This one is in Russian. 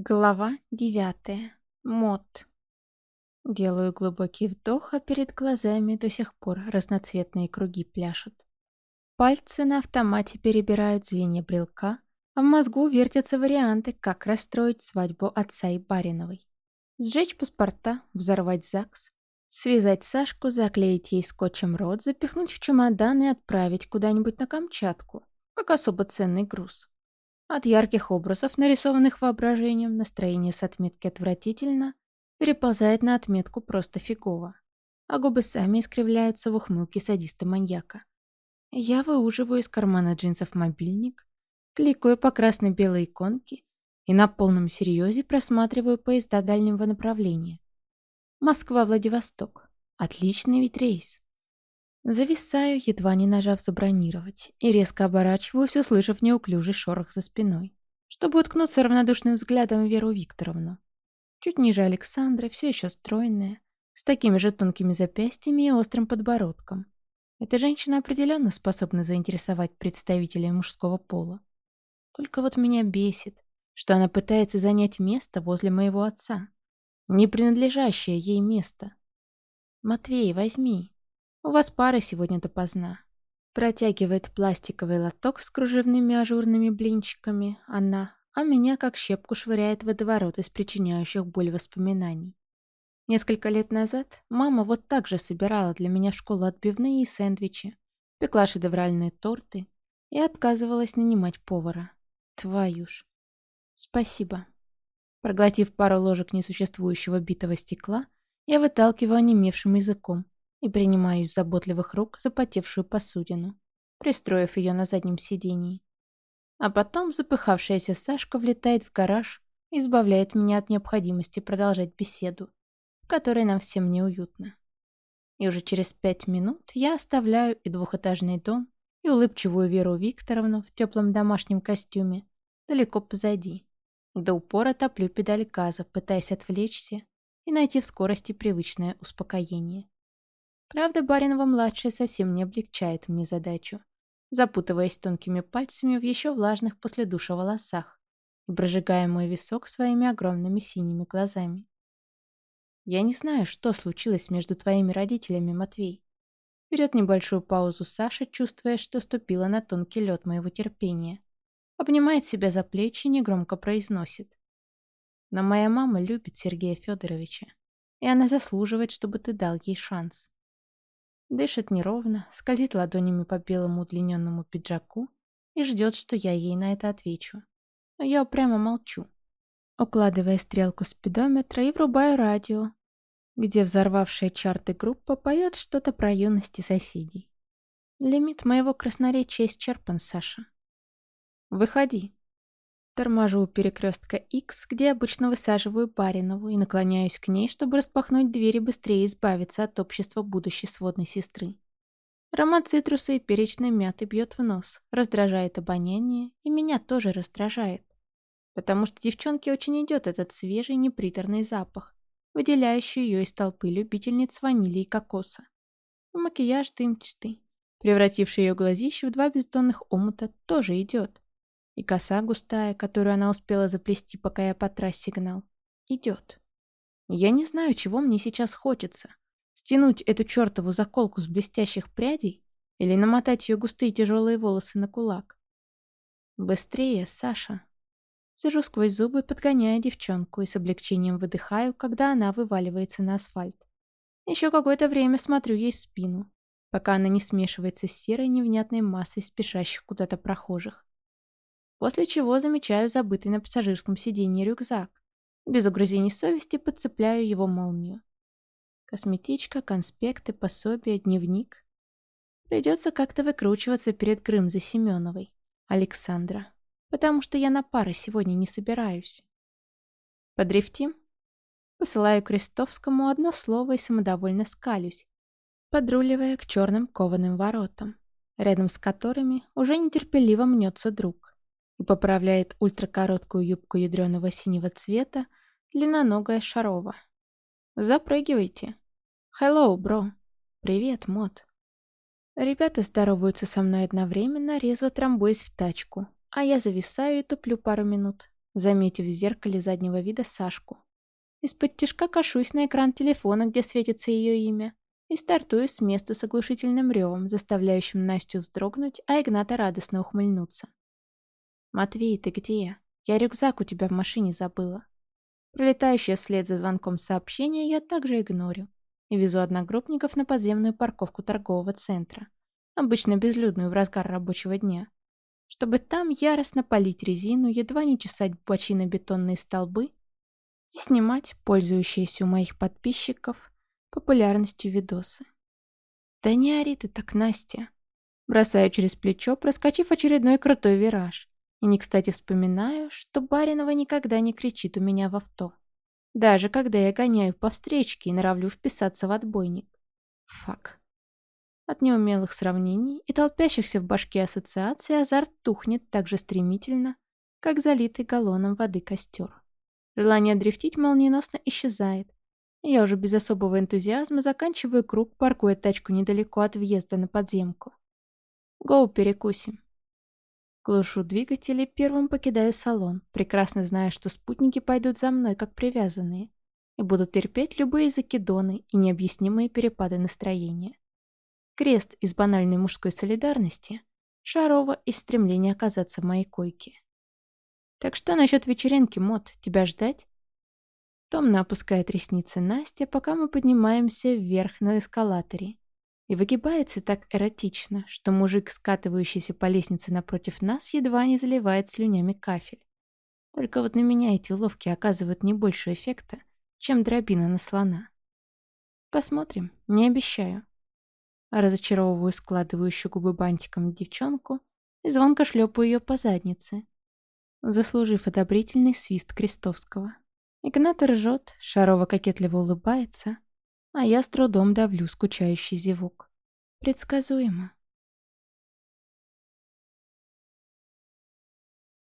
Глава девятая. Мод. Делаю глубокий вдох, а перед глазами до сих пор разноцветные круги пляшут. Пальцы на автомате перебирают звенья брелка, а в мозгу вертятся варианты, как расстроить свадьбу отца и Бариновой. Сжечь паспорта, взорвать ЗАГС, связать Сашку, заклеить ей скотчем рот, запихнуть в чемодан и отправить куда-нибудь на Камчатку, как особо ценный груз. От ярких образов, нарисованных воображением, настроение с отметки «отвратительно» переползает на отметку «просто фигово», а губы сами искривляются в ухмылке садиста-маньяка. Я выуживаю из кармана джинсов мобильник, кликаю по красно-белой иконке и на полном серьезе просматриваю поезда дальнего направления. Москва-Владивосток. Отличный ведь рейс. Зависаю, едва не нажав забронировать, и резко оборачиваюсь, услышав неуклюжий шорох за спиной, чтобы уткнуться равнодушным взглядом в Веру Викторовну. Чуть ниже Александра, все еще стройная, с такими же тонкими запястьями и острым подбородком. Эта женщина определенно способна заинтересовать представителей мужского пола. Только вот меня бесит, что она пытается занять место возле моего отца. Не принадлежащее ей место. «Матвей, возьми», у вас пара сегодня допоздна. Протягивает пластиковый лоток с кружевными ажурными блинчиками она, а меня как щепку швыряет водоворот из причиняющих боль воспоминаний. Несколько лет назад мама вот так же собирала для меня в школу отбивные и сэндвичи, пекла шедевральные торты и отказывалась нанимать повара. Твою ж. Спасибо. Проглотив пару ложек несуществующего битого стекла, я выталкиваю онемевшим языком и принимаю из заботливых рук запотевшую посудину, пристроив ее на заднем сидении. А потом запыхавшаяся Сашка влетает в гараж и избавляет меня от необходимости продолжать беседу, в которой нам всем неуютно. И уже через пять минут я оставляю и двухэтажный дом, и улыбчивую Веру Викторовну в теплом домашнем костюме далеко позади. До упора топлю педаль газа, пытаясь отвлечься и найти в скорости привычное успокоение. Правда, Баринова-младшая совсем не облегчает мне задачу, запутываясь тонкими пальцами в еще влажных после душа волосах и прожигая мой висок своими огромными синими глазами. «Я не знаю, что случилось между твоими родителями, Матвей». Берет небольшую паузу Саша, чувствуя, что ступила на тонкий лед моего терпения. Обнимает себя за плечи и негромко произносит. «Но моя мама любит Сергея Федоровича, и она заслуживает, чтобы ты дал ей шанс». Дышит неровно, скользит ладонями по белому удлиненному пиджаку и ждет, что я ей на это отвечу. Но я упрямо молчу, укладывая стрелку спидометра и врубаю радио, где взорвавшая чарты группа поет что-то про юности соседей. Лимит моего красноречия исчерпан, Саша. «Выходи», Торможу у перекрестка X, где обычно высаживаю Баринову, и наклоняюсь к ней, чтобы распахнуть дверь и быстрее избавиться от общества будущей сводной сестры. Аромат цитруса и перечной мяты бьет в нос, раздражает обоняние, и меня тоже раздражает. Потому что девчонке очень идет этот свежий неприторный запах, выделяющий ее из толпы любительниц ванили и кокоса. И макияж дымчатый, превративший ее глазище в два бездонных омута, тоже идет. И коса густая, которую она успела заплести, пока я по трассе гнал, идет. Я не знаю, чего мне сейчас хочется. Стянуть эту чертову заколку с блестящих прядей или намотать ее густые тяжелые волосы на кулак. Быстрее, Саша. Сижу сквозь зубы, подгоняя девчонку и с облегчением выдыхаю, когда она вываливается на асфальт. Еще какое-то время смотрю ей в спину, пока она не смешивается с серой невнятной массой спешащих куда-то прохожих после чего замечаю забытый на пассажирском сиденье рюкзак. Без угрызений совести подцепляю его молнию. Косметичка, конспекты, пособие, дневник. Придется как-то выкручиваться перед Грымзой Семеновой, Александра, потому что я на пары сегодня не собираюсь. Подрифтим? Посылаю Крестовскому одно слово и самодовольно скалюсь, подруливая к черным кованым воротам, рядом с которыми уже нетерпеливо мнется друг и поправляет ультракороткую юбку ядреного синего цвета длинноногая Шарова. «Запрыгивайте!» «Hello, бро!» «Привет, мод!» Ребята здороваются со мной одновременно, резво трамбуясь в тачку, а я зависаю и туплю пару минут, заметив в зеркале заднего вида Сашку. Из-под тяжка кашусь на экран телефона, где светится ее имя, и стартую с места с оглушительным ревом, заставляющим Настю вздрогнуть, а Игната радостно ухмыльнуться. «Матвей, ты где? Я рюкзак у тебя в машине забыла». Пролетающее вслед за звонком сообщение я также игнорю и везу одногруппников на подземную парковку торгового центра, обычно безлюдную в разгар рабочего дня, чтобы там яростно полить резину, едва не чесать бочино-бетонные столбы и снимать пользующиеся у моих подписчиков популярностью видосы. «Да не ори ты так, Настя!» Бросаю через плечо, проскочив очередной крутой вираж. И не кстати вспоминаю, что Баринова никогда не кричит у меня в авто. Даже когда я гоняю по встречке и норовлю вписаться в отбойник. Фак. От неумелых сравнений и толпящихся в башке ассоциаций азарт тухнет так же стремительно, как залитый галлоном воды костер. Желание дрифтить молниеносно исчезает. И я уже без особого энтузиазма заканчиваю круг, паркуя тачку недалеко от въезда на подземку. Гоу, перекусим. Глушу двигатель и первым покидаю салон, прекрасно зная, что спутники пойдут за мной, как привязанные, и будут терпеть любые закидоны и необъяснимые перепады настроения. Крест из банальной мужской солидарности, Шарова из стремления оказаться в моей койке. Так что насчет вечеринки, Мот, тебя ждать? Томно опускает ресницы Настя, пока мы поднимаемся вверх на эскалаторе. И выгибается так эротично, что мужик, скатывающийся по лестнице напротив нас, едва не заливает слюнями кафель. Только вот на меня эти уловки оказывают не больше эффекта, чем дробина на слона. Посмотрим, не обещаю. Разочаровываю складывающую губы бантиком девчонку и звонко шлепаю ее по заднице, заслужив одобрительный свист Крестовского. Игнат ржет, Шарова кокетливо улыбается, а я с трудом давлю скучающий зевок. Предсказуемо.